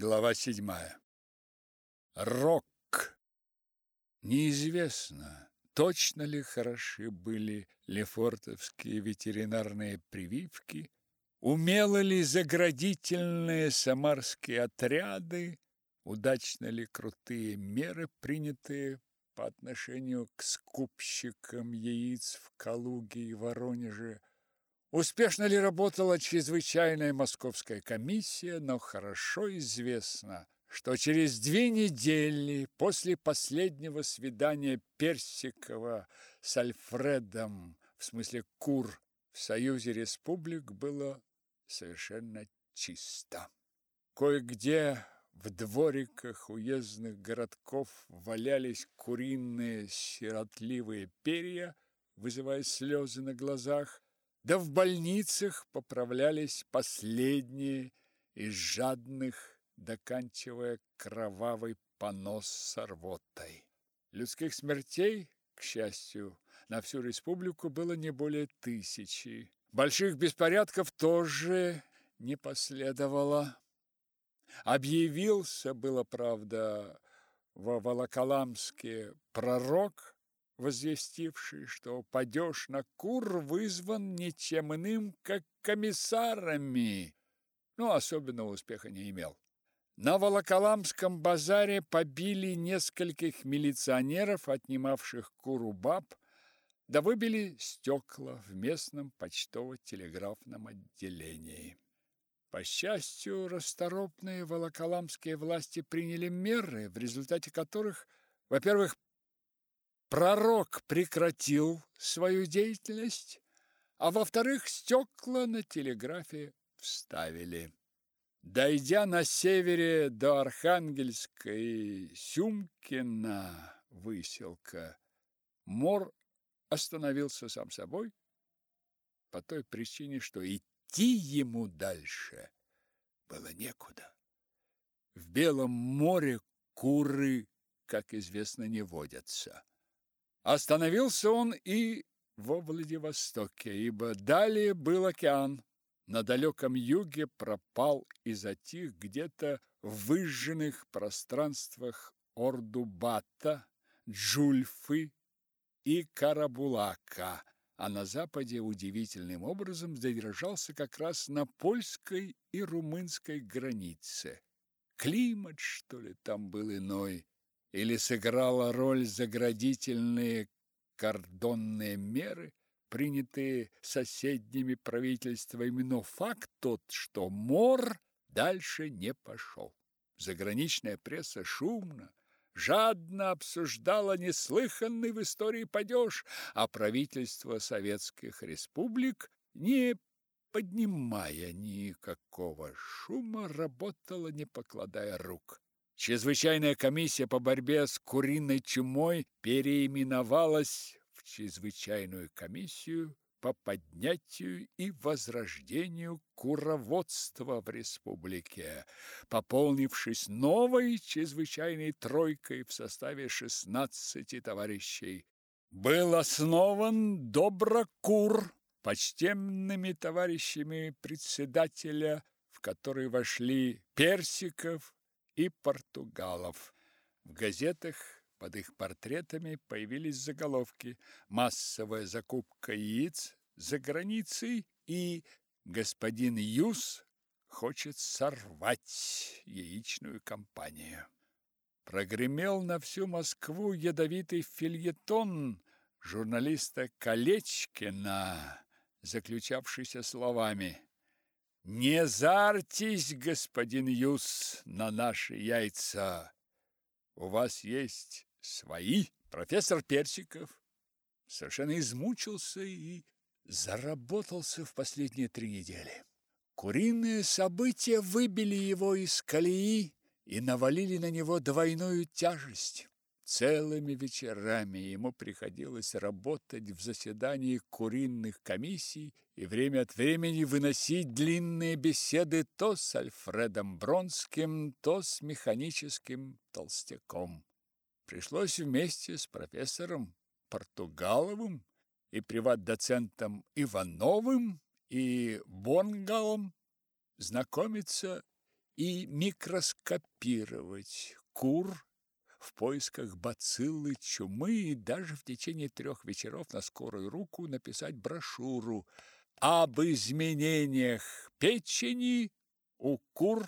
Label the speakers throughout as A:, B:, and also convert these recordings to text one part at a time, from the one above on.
A: Глава седьмая. Рок. Неизвестно, точно ли хороши были лефортовские ветеринарные прививки, умело ли заградительные самарские отряды, удачно ли крутые меры, принятые по отношению к скупщикам яиц в Калуге и Воронеже, Успешно ли работала чрезвычайная московская комиссия, но хорошо известно, что через две недели после последнего свидания Персикова с Альфредом, в смысле Кур, в Союзе Республик было совершенно чисто. Кое-где в двориках уездных городков валялись куриные сиротливые перья, вызывая слезы на глазах, да в больницах поправлялись последние из жадных, доканчивая кровавый понос с рвотой. Людских смертей, к счастью, на всю республику было не более тысячи. Больших беспорядков тоже не последовало. Объявился было, правда, во Волоколамске пророк, возвестивший, что падеж на кур вызван ничем иным, как комиссарами, но особенного успеха не имел. На Волоколамском базаре побили нескольких милиционеров, отнимавших куру баб, да выбили стекла в местном почтово-телеграфном отделении. По счастью, расторопные волоколамские власти приняли меры, в результате которых, во-первых, пророк прекратил свою деятельность, а во-вторых, стекла на телеграфе вставили. Дойдя на севере до Архангельска и Сюмкина выселка, Мор остановился сам собой по той причине, что идти ему дальше было некуда. В Белом море куры, как известно, не водятся. Остановился он и во Владивостоке, ибо далее был океан. На далеком юге пропал и затих где-то в выжженных пространствах Ордубата, Джульфы и Карабулака, а на западе удивительным образом задержался как раз на польской и румынской границе. Климат, что ли, там был иной, или сыграла роль заградительные кордонные меры, принятые соседними правительствами, но факт тот, что Мор дальше не пошел. Заграничная пресса шумно, жадно обсуждала неслыханный в истории падеж, а правительство советских республик, не поднимая никакого шума, работало, не покладая рук. Чрезвычайная комиссия по борьбе с куриной чумой переименовалась в чрезвычайную комиссию по поднятию и возрождению куроводства в республике, пополнившись новой чрезвычайной тройкой в составе 16 товарищей. Был основан Доброкур почтенными товарищами председателя, в который вошли Персиков, и португалов. В газетах под их портретами появились заголовки «Массовая закупка яиц за границей» и «Господин Юс хочет сорвать яичную компанию». Прогремел на всю Москву ядовитый фильетон журналиста Колечкина, заключавшийся словами не зарьтесь, господин Юс, на наши яйца. У вас есть свои. Профессор Персиков совершенно измучился и заработался в последние три недели. Куриные события выбили его из колеи и навалили на него двойную тяжесть. Целыми вечерами ему приходилось работать в заседании куриных комиссий и время от времени выносить длинные беседы то с Альфредом Бронским, то с механическим толстяком. Пришлось вместе с профессором Португаловым и приват-доцентом Ивановым и Бонгалом знакомиться и микроскопировать кур в поисках бациллы чумы и даже в течение трех вечеров на скорую руку написать брошюру об изменениях печени у кур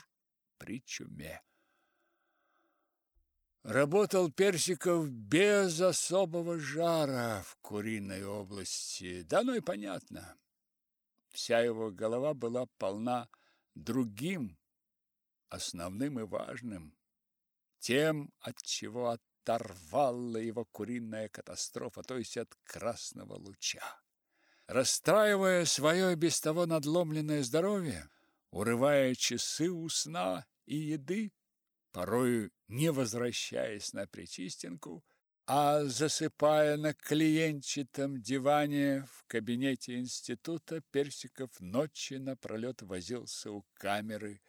A: при чуме. Работал Персиков без особого жара в куриной области. Да ну и понятно. Вся его голова была полна другим, основным и важным, тем, от чего оторвала его куриная катастрофа, то есть от красного луча. Расстраивая свое без того надломленное здоровье, урывая часы у сна и еды, порою не возвращаясь на Причистенку, а засыпая на клиентчатом диване в кабинете института, Персиков ночи напролет возился у камеры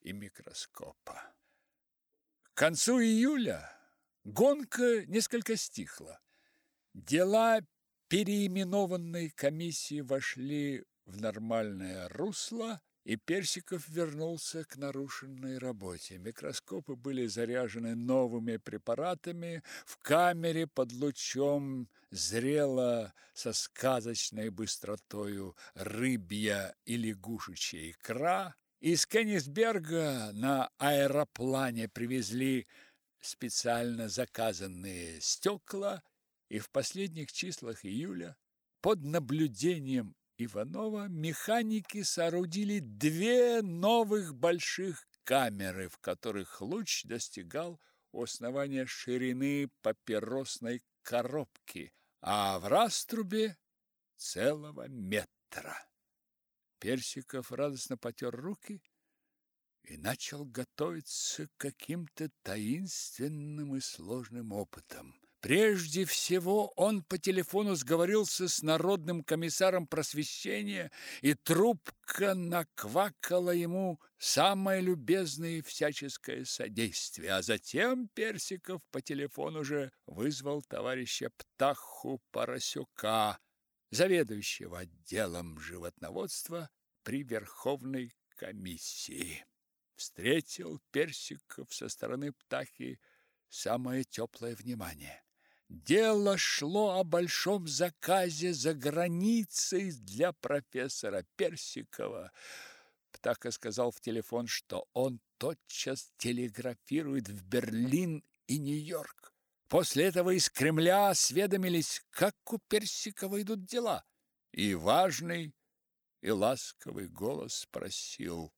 A: и микроскопа. К концу июля гонка несколько стихла. Дела переименованной комиссии вошли в нормальное русло, и Персиков вернулся к нарушенной работе. Микроскопы были заряжены новыми препаратами, в камере под лучом зрела со сказочной быстротою рыбья и лягушечья икра. Из Кенигсберга на аэроплане привезли специально заказанные стекла, и в последних числах июля под наблюдением Иванова механики соорудили две новых больших камеры, в которых луч достигал у основания ширины папиросной коробки, а в раструбе целого метра. Персиков радостно потер руки и начал готовиться к каким-то таинственным и сложным опытам. Прежде всего он по телефону сговорился с народным комиссаром просвещения, и трубка наквакала ему самое любезное всяческое содействие. А затем Персиков по телефону же вызвал товарища Птаху Поросюка, заведующего отделом животноводства при Верховной комиссии. Встретил Персиков со стороны Птахи самое теплое внимание. Дело шло о большом заказе за границей для профессора Персикова. Птаха сказал в телефон, что он тотчас телеграфирует в Берлин и Нью-Йорк. После этого из Кремля осведомились, как у Персикова идут дела. И важный и ласковый голос спросил,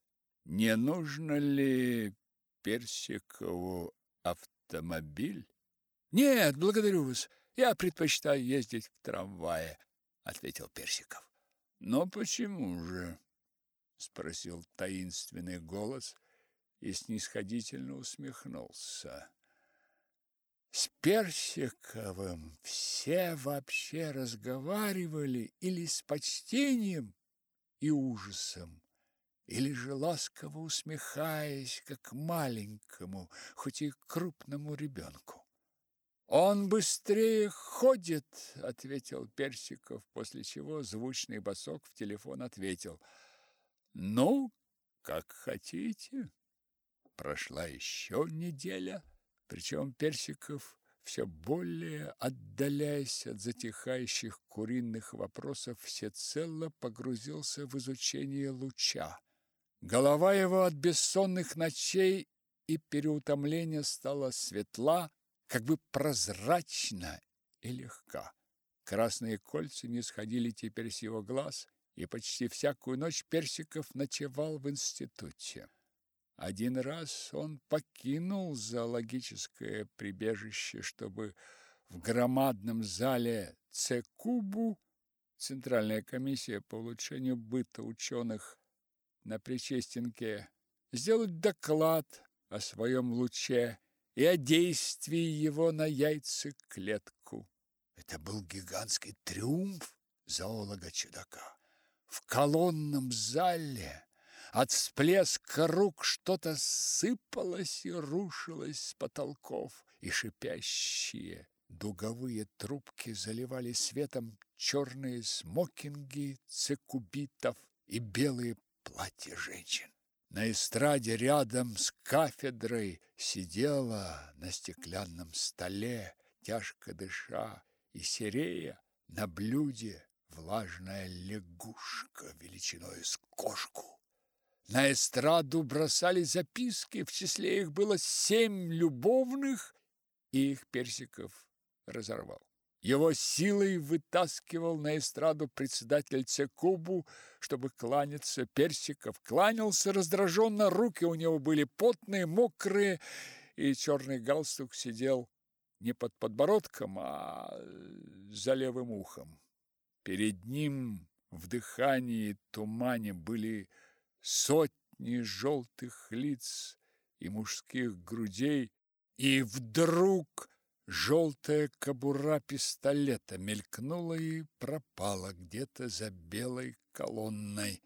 A: не нужно ли Персикову автомобиль? Нет, благодарю вас. Я предпочитаю ездить в трамвае, ответил Персиков. Но почему же? спросил таинственный голос и снисходительно усмехнулся. С Персиковым все вообще разговаривали или с почтением и ужасом, или же ласково усмехаясь, как маленькому, хоть и крупному ребенку. Он быстрее ходит, ответил Персиков, после чего звучный босок в телефон ответил: "Ну, как хотите". Прошла еще неделя, причем Персиков все более отдаляясь от затихающих куриных вопросов, всецело погрузился в изучение луча. Голова его от бессонных ночей и переутомления стала светла, как бы прозрачна и легка. Красные кольца не сходили теперь с его глаз, и почти всякую ночь Персиков ночевал в институте. Один раз он покинул зоологическое прибежище, чтобы в громадном зале Цекубу Центральная комиссия по улучшению быта ученых на Причестенке сделать доклад о своем луче и о действии его на яйцеклетку. Это был гигантский триумф зоолога-чудака. В колонном зале от всплеска рук что-то сыпалось и рушилось с потолков, и шипящие дуговые трубки заливали светом черные смокинги цикубитов и белые платья женщин. На эстраде рядом с кафедрой сидела на стеклянном столе, тяжко дыша, и серея на блюде влажная лягушка величиной с кошку. На эстраду бросали записки, в числе их было семь любовных, и их Персиков разорвал. Его силой вытаскивал на эстраду председатель Цекубу, чтобы кланяться. Персиков кланялся раздраженно, руки у него были потные, мокрые, и черный галстук сидел не под подбородком, а за левым ухом. Перед ним в дыхании тумане были сотни желтых лиц и мужских грудей, и вдруг желтая кобура пистолета мелькнула и пропала где-то за белой колонной.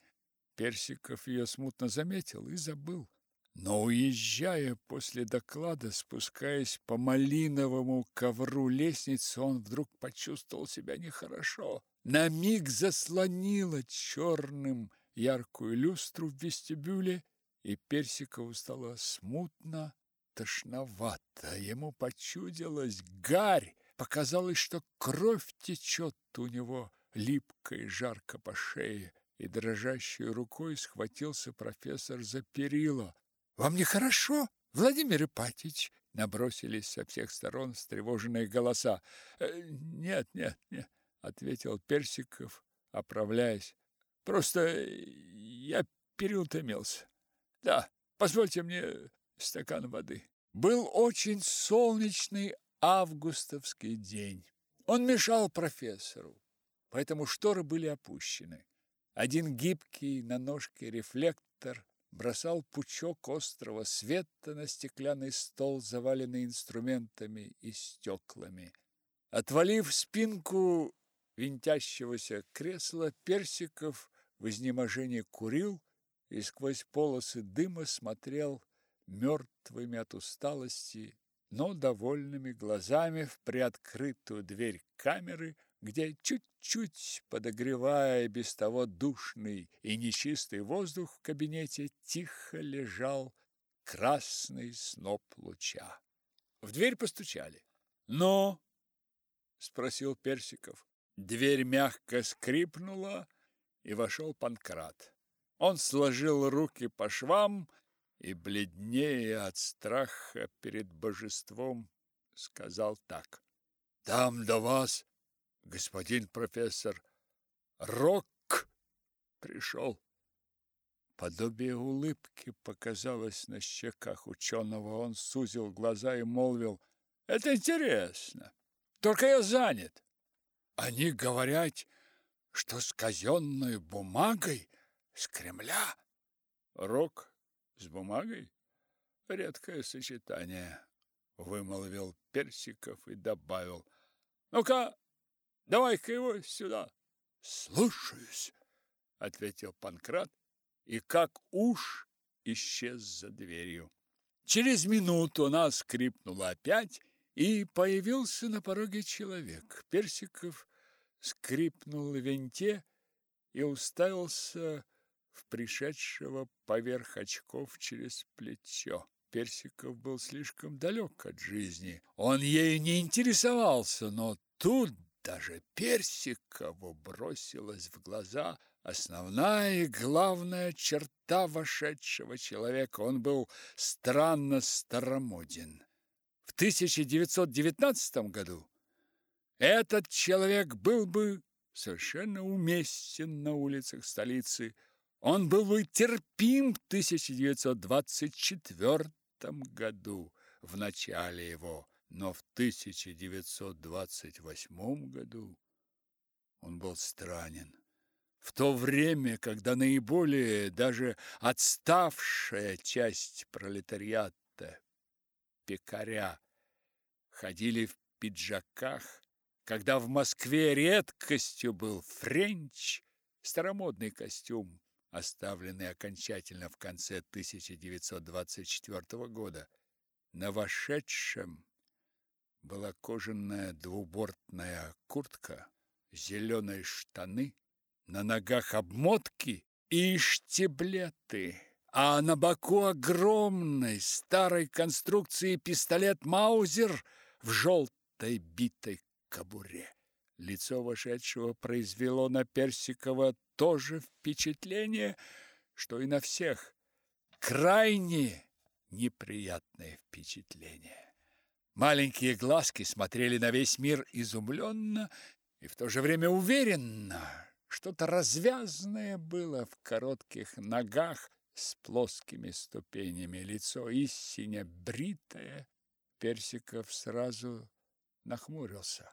A: Персиков ее смутно заметил и забыл. Но уезжая после доклада, спускаясь по малиновому ковру лестницы, он вдруг почувствовал себя нехорошо. На миг заслонило черным яркую люстру в вестибюле, и Персикову стало смутно, тошновато. Ему почудилась гарь, показалось, что кровь течет у него липко и жарко по шее, и дрожащей рукой схватился профессор за перила. «Вам нехорошо, Владимир Ипатич?» Набросились со всех сторон встревоженные голоса. «Э, «Нет, нет, нет», — ответил Персиков, оправляясь. Просто я переутомился. Да, позвольте мне стакан воды. Был очень солнечный августовский день. Он мешал профессору, поэтому шторы были опущены. Один гибкий на ножке рефлектор бросал пучок острого света на стеклянный стол, заваленный инструментами и стеклами. Отвалив спинку винтящегося кресла, Персиков в изнеможении курил и сквозь полосы дыма смотрел мертвыми от усталости, но довольными глазами в приоткрытую дверь камеры, где чуть-чуть подогревая без того душный и нечистый воздух в кабинете, тихо лежал красный сноп луча. В дверь постучали. «Но?» — спросил Персиков. Дверь мягко скрипнула, и вошел Панкрат. Он сложил руки по швам и, бледнее от страха перед божеством, сказал так. «Там до вас, господин профессор, Рок пришел». Подобие улыбки показалось на щеках ученого. Он сузил глаза и молвил, «Это интересно, только я занят». «Они говорят, что с казенной бумагой с Кремля. Рок с бумагой? Редкое сочетание, вымолвил Персиков и добавил. Ну-ка, давай-ка его сюда. Слушаюсь, ответил Панкрат и как уж исчез за дверью. Через минуту она скрипнула опять, и появился на пороге человек. Персиков скрипнул винте и уставился в пришедшего поверх очков через плечо. Персиков был слишком далек от жизни. Он ею не интересовался, но тут даже Персикову бросилась в глаза основная и главная черта вошедшего человека. Он был странно старомоден. В 1919 году этот человек был бы совершенно уместен на улицах столицы. Он был бы терпим в 1924 году, в начале его, но в 1928 году он был странен. В то время, когда наиболее даже отставшая часть пролетариата, пекаря, ходили в пиджаках, когда в Москве редкостью был френч, старомодный костюм, оставленный окончательно в конце 1924 года. На вошедшем была кожаная двубортная куртка, зеленые штаны, на ногах обмотки и штиблеты, а на боку огромной старой конструкции пистолет Маузер в желтой битой кобуре. Лицо вошедшего произвело на Персикова то же впечатление, что и на всех. Крайне неприятное впечатление. Маленькие глазки смотрели на весь мир изумленно и в то же время уверенно. Что-то развязное было в коротких ногах с плоскими ступенями, лицо истинно бритое. Персиков сразу нахмурился.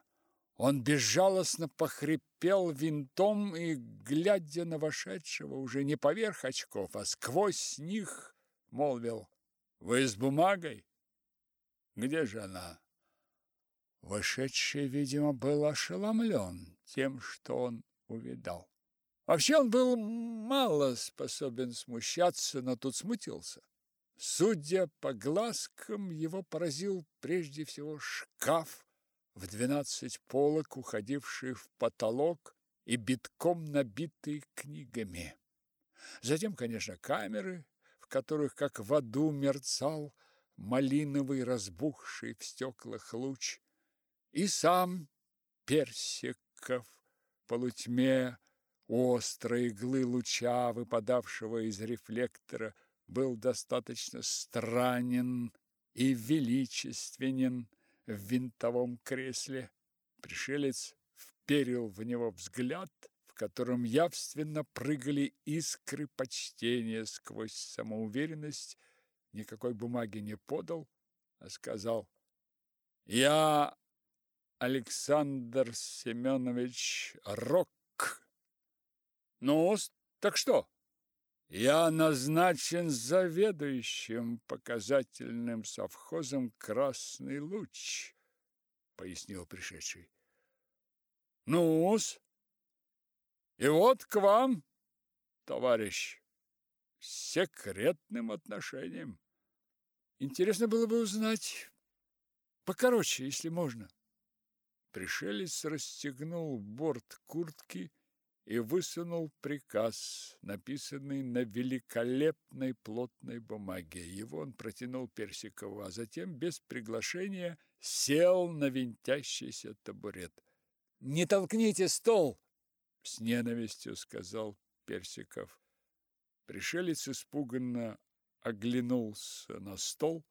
A: Он безжалостно похрипел винтом и, глядя на вошедшего уже не поверх очков, а сквозь них, молвил «Вы с бумагой? Где же она?» Вошедший, видимо, был ошеломлен тем, что он увидал. Вообще он был мало способен смущаться, но тут смутился. Судя по глазкам, его поразил прежде всего шкаф в двенадцать полок, уходивший в потолок и битком набитый книгами. Затем, конечно, камеры, в которых, как в аду, мерцал малиновый, разбухший в стеклах луч, и сам Персиков полутьме, острой иглы луча, выпадавшего из рефлектора, был достаточно странен и величественен в винтовом кресле. Пришелец вперил в него взгляд, в котором явственно прыгали искры почтения сквозь самоуверенность, никакой бумаги не подал, а сказал «Я Александр Семенович Рок, ну, так что? Я назначен заведующим показательным совхозом Красный луч, пояснил пришедший. Ну-с, и вот к вам, товарищ, с секретным отношением. Интересно было бы узнать покороче, если можно. Пришелец расстегнул борт куртки и высунул приказ, написанный на великолепной плотной бумаге. Его он протянул Персикову, а затем без приглашения сел на винтящийся табурет. «Не толкните стол!» — с ненавистью сказал Персиков. Пришелец испуганно оглянулся на стол,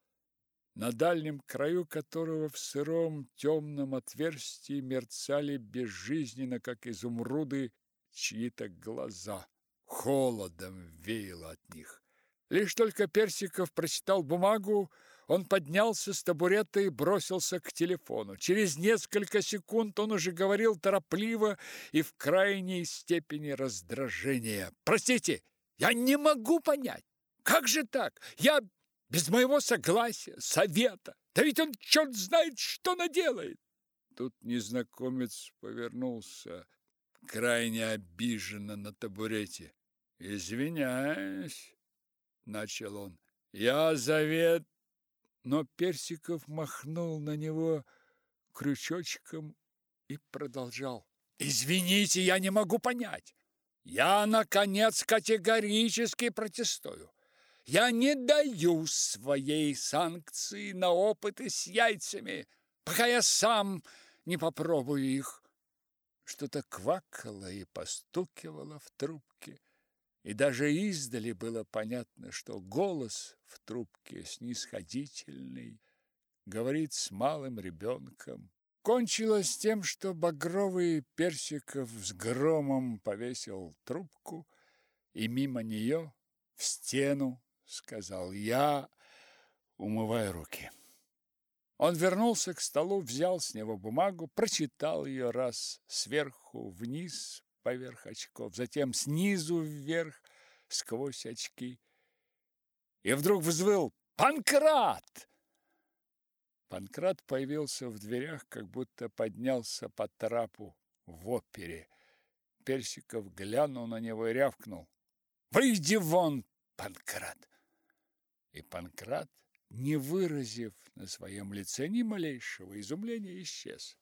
A: на дальнем краю которого в сыром темном отверстии мерцали безжизненно, как изумруды, чьи-то глаза. Холодом веяло от них. Лишь только Персиков прочитал бумагу, он поднялся с табурета и бросился к телефону. Через несколько секунд он уже говорил торопливо и в крайней степени раздражения. «Простите, я не могу понять, как же так? Я без моего согласия, совета. Да ведь он черт знает, что наделает!» Тут незнакомец повернулся крайне обиженно на табурете. «Извиняюсь», — начал он, — «я завет...» Но Персиков махнул на него крючочком и продолжал. «Извините, я не могу понять. Я, наконец, категорически протестую. Я не даю своей санкции на опыты с яйцами, пока я сам не попробую их. Что-то квакало и постукивало в трубке, и даже издали было понятно, что голос в трубке снисходительный, говорит с малым ребенком. Кончилось тем, что багровый Персиков с громом повесил трубку, и мимо нее в стену сказал я, умывая руки. Он вернулся к столу, взял с него бумагу, прочитал ее раз сверху вниз поверх очков, затем снизу вверх сквозь очки. И вдруг взвыл «Панкрат!». Панкрат появился в дверях, как будто поднялся по трапу в опере. Персиков глянул на него и рявкнул. «Выйди вон, Панкрат!» И Панкрат не выразив на своем лице ни малейшего изумления, исчез.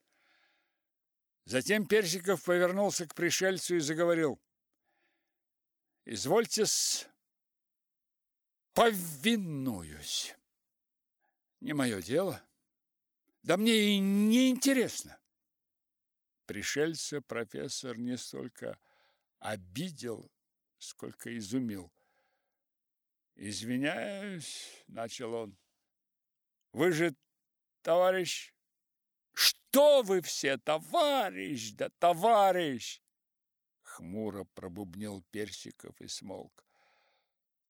A: Затем Персиков повернулся к пришельцу и заговорил. «Извольте-с повинуюсь. Не мое дело. Да мне и не интересно. Пришельца профессор не столько обидел, сколько изумил. «Извиняюсь», — начал он. «Вы же, товарищ...» «Что вы все, товарищ, да товарищ!» Хмуро пробубнил Персиков и смолк.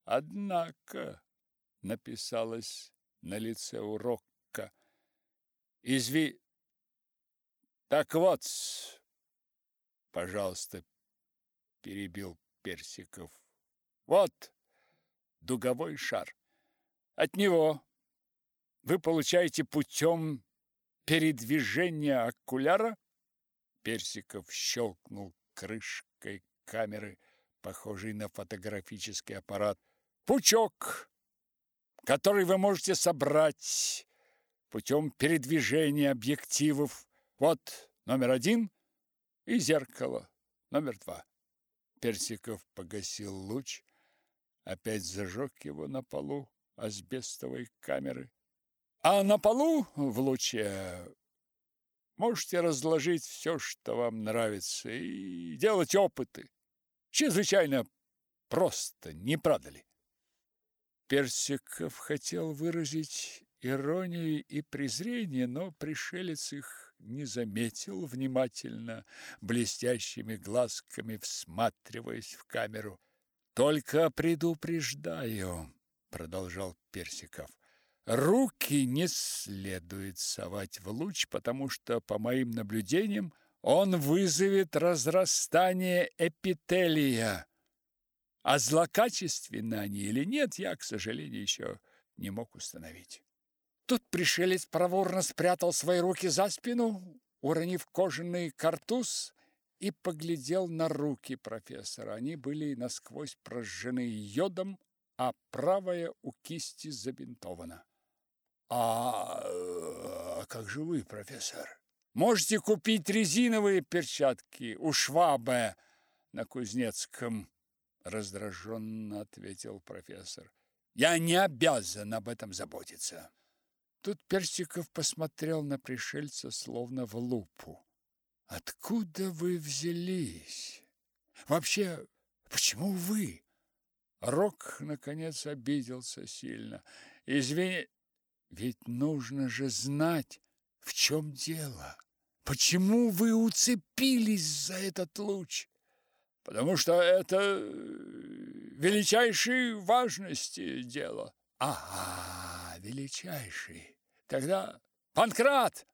A: «Однако», — написалось на лице урока, «изви...» «Так вот, пожалуйста, перебил Персиков. Вот дуговой шар. От него вы получаете путем передвижения окуляра. Персиков щелкнул крышкой камеры, похожей на фотографический аппарат. Пучок, который вы можете собрать путем передвижения объективов. Вот номер один и зеркало номер два. Персиков погасил луч, опять зажег его на полу асбестовой камеры. А на полу в луче можете разложить все, что вам нравится, и делать опыты. Чрезвычайно просто, не правда ли? Персиков хотел выразить иронию и презрение, но пришелец их не заметил, внимательно блестящими глазками всматриваясь в камеру. Только предупреждаю, продолжал Персиков. Руки не следует совать в луч, потому что, по моим наблюдениям, он вызовет разрастание эпителия. А злокачественны они или нет, я, к сожалению, еще не мог установить. Тут пришелец проворно спрятал свои руки за спину, уронив кожаный картуз, и поглядел на руки профессора. Они были насквозь прожжены йодом, а правая у кисти забинтована. «А, а как же вы, профессор? Можете купить резиновые перчатки у Швабе на Кузнецком?» раздраженно ответил профессор. «Я не обязан об этом заботиться». Тут Персиков посмотрел на пришельца словно в лупу. Откуда вы взялись? Вообще, почему вы? Рок наконец обиделся сильно. Извини, ведь нужно же знать, в чем дело. Почему вы уцепились за этот луч? Потому что это величайшей важности дело. Ага, величайший. Тогда Панкрат!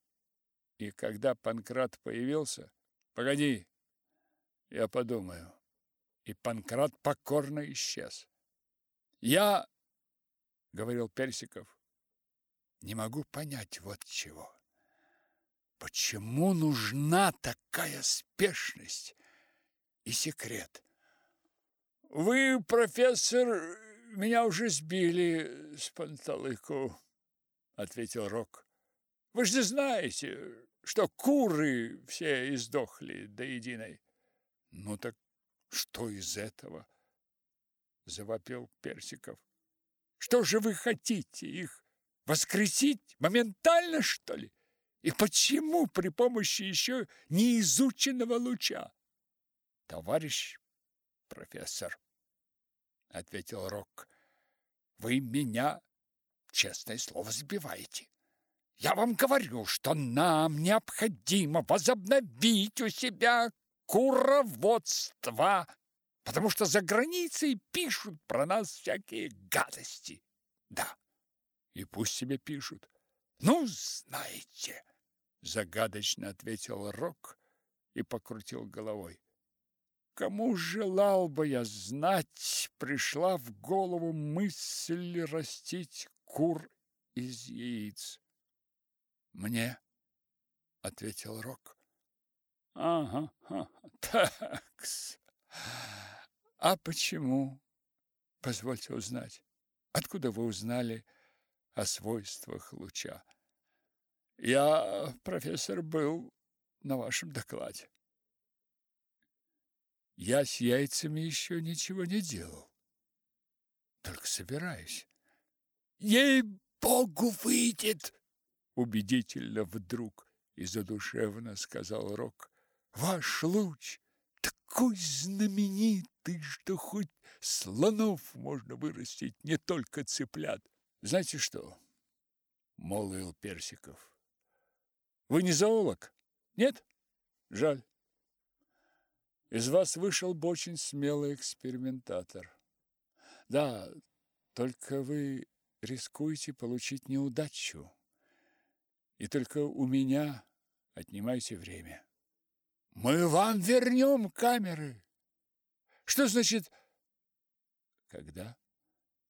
A: И когда Панкрат появился, погоди, я подумаю. И Панкрат покорно исчез. Я, говорил Персиков, не могу понять вот чего. Почему нужна такая спешность и секрет? Вы, профессор, меня уже сбили с панталыку ответил Рок. Вы же знаете, что куры все издохли до единой. Ну так что из этого? завопил Персиков. Что же вы хотите их воскресить моментально, что ли? И почему при помощи еще неизученного луча? Товарищ профессор, ответил Рок. Вы меня честное слово, сбиваете. Я вам говорю, что нам необходимо возобновить у себя куроводство, потому что за границей пишут про нас всякие гадости. Да, и пусть себе пишут. Ну, знаете, загадочно ответил Рок и покрутил головой. Кому желал бы я знать, пришла в голову мысль растить кур из яиц. Мне, ответил Рок. Ага, ага такс. А почему? Позвольте узнать. Откуда вы узнали о свойствах луча? Я, профессор, был на вашем докладе. Я с яйцами еще ничего не делал. только собираюсь. Ей-богу, выйдет! Убедительно вдруг и задушевно сказал Рок. Ваш луч такой знаменитый, что хоть слонов можно вырастить, не только цыплят. Знаете что? молвил Персиков. Вы не зоолог? Нет? Жаль. Из вас вышел бы очень смелый экспериментатор. Да, только вы рискуете получить неудачу. И только у меня отнимаете время. Мы вам вернем камеры. Что значит когда?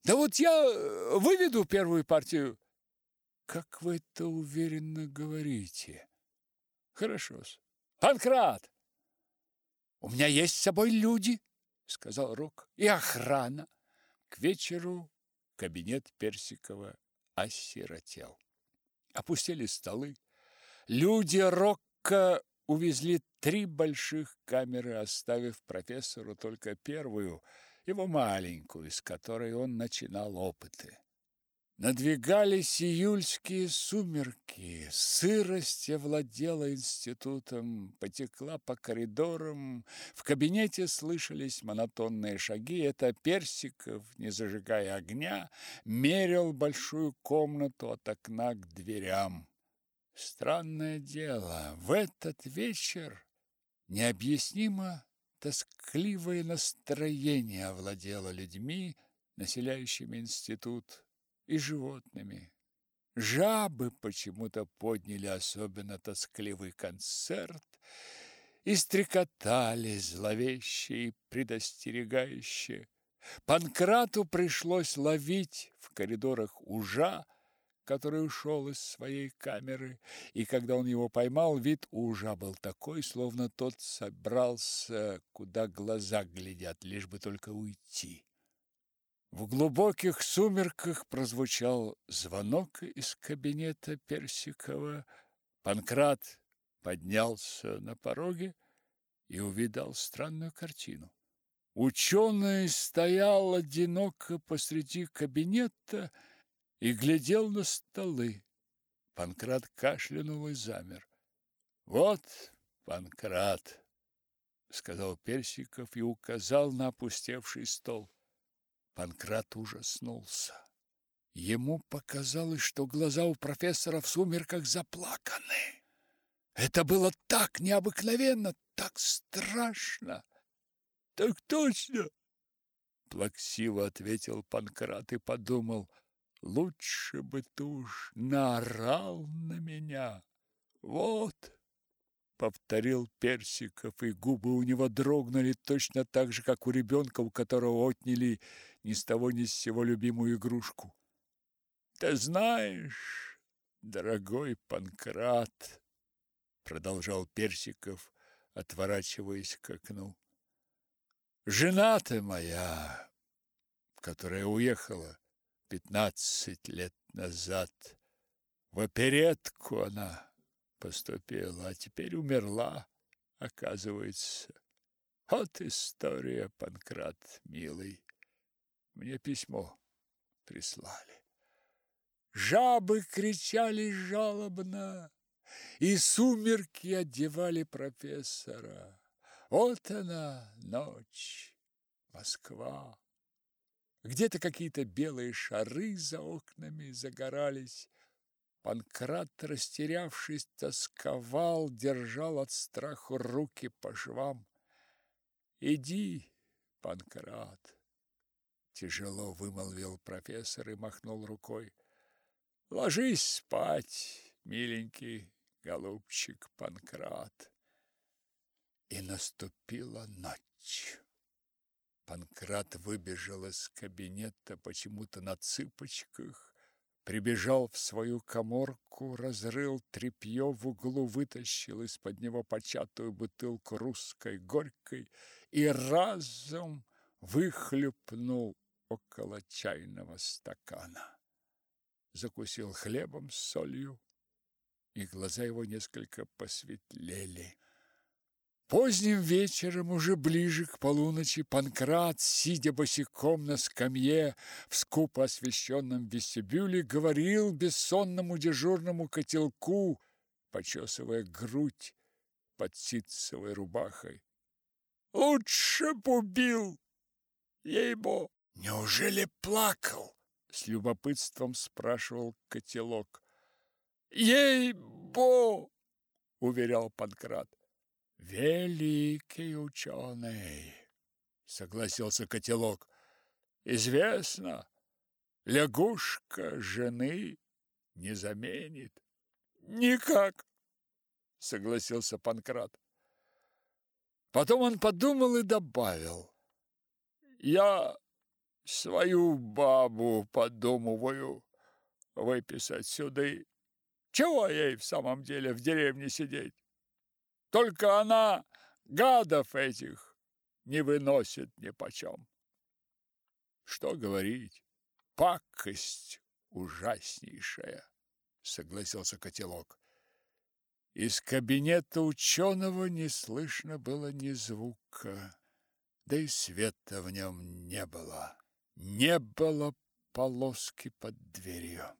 A: Да вот я э, выведу первую партию. Как вы это уверенно говорите. Хорошо-с. Панкрат! У меня есть с собой люди, сказал Рок, и охрана. К вечеру кабинет Персикова осиротел. Опустили столы. Люди Рокка увезли три больших камеры, оставив профессору только первую, его маленькую, с которой он начинал опыты. Надвигались июльские сумерки, сырость овладела институтом, потекла по коридорам, в кабинете слышались монотонные шаги, это Персиков, не зажигая огня, мерил большую комнату от окна к дверям. Странное дело, в этот вечер необъяснимо тоскливое настроение овладело людьми, населяющими институт и животными. Жабы почему-то подняли особенно тоскливый концерт и стрекотали зловеще и предостерегающе. Панкрату пришлось ловить в коридорах ужа, который ушел из своей камеры, и когда он его поймал, вид у ужа был такой, словно тот собрался, куда глаза глядят, лишь бы только уйти. В глубоких сумерках прозвучал звонок из кабинета Персикова. Панкрат поднялся на пороге и увидал странную картину. Ученый стоял одиноко посреди кабинета и глядел на столы. Панкрат кашлянул и замер. «Вот, Панкрат!» — сказал Персиков и указал на опустевший стол. Панкрат ужаснулся. Ему показалось, что глаза у профессора в сумерках заплаканы. Это было так необыкновенно, так страшно. Так точно, плаксиво ответил Панкрат и подумал: лучше бы ты уж наорал на меня. Вот, повторил Персиков, и губы у него дрогнули точно так же, как у ребенка, у которого отняли ни с того ни с сего любимую игрушку. Ты знаешь, дорогой Панкрат, продолжал Персиков, отворачиваясь к окну. Жена ты моя, которая уехала пятнадцать лет назад, в оперетку она поступила, а теперь умерла, оказывается. Вот история, Панкрат, милый. Мне письмо прислали. Жабы кричали жалобно, и сумерки одевали профессора. Вот она, ночь, Москва. Где-то какие-то белые шары за окнами загорались. Панкрат, растерявшись, тосковал, держал от страха руки по швам. Иди, Панкрат, Тяжело вымолвил профессор и махнул рукой. Ложись спать, миленький голубчик Панкрат. И наступила ночь. Панкрат выбежал из кабинета почему-то на цыпочках, прибежал в свою каморку, разрыл тряпье в углу, вытащил из-под него початую бутылку русской горькой и разом выхлюпнул около чайного стакана. Закусил хлебом с солью, и глаза его несколько посветлели. Поздним вечером, уже ближе к полуночи, Панкрат, сидя босиком на скамье в скупо освещенном вестибюле, говорил бессонному дежурному котелку, почесывая грудь под ситцевой рубахой. «Лучше б убил, ей-бо!» «Неужели плакал?» — с любопытством спрашивал котелок. «Ей-бо!» — уверял Панкрат. Великий ученый, согласился котелок. Известно, лягушка жены не заменит. Никак, согласился Панкрат. Потом он подумал и добавил: Я свою бабу подумываю выписать сюда. Чего ей в самом деле в деревне сидеть? Только она гадов этих не выносит ни почем. Что говорить, пакость ужаснейшая, согласился котелок. Из кабинета ученого не слышно было ни звука, да и света в нем не было. Не было полоски под дверью.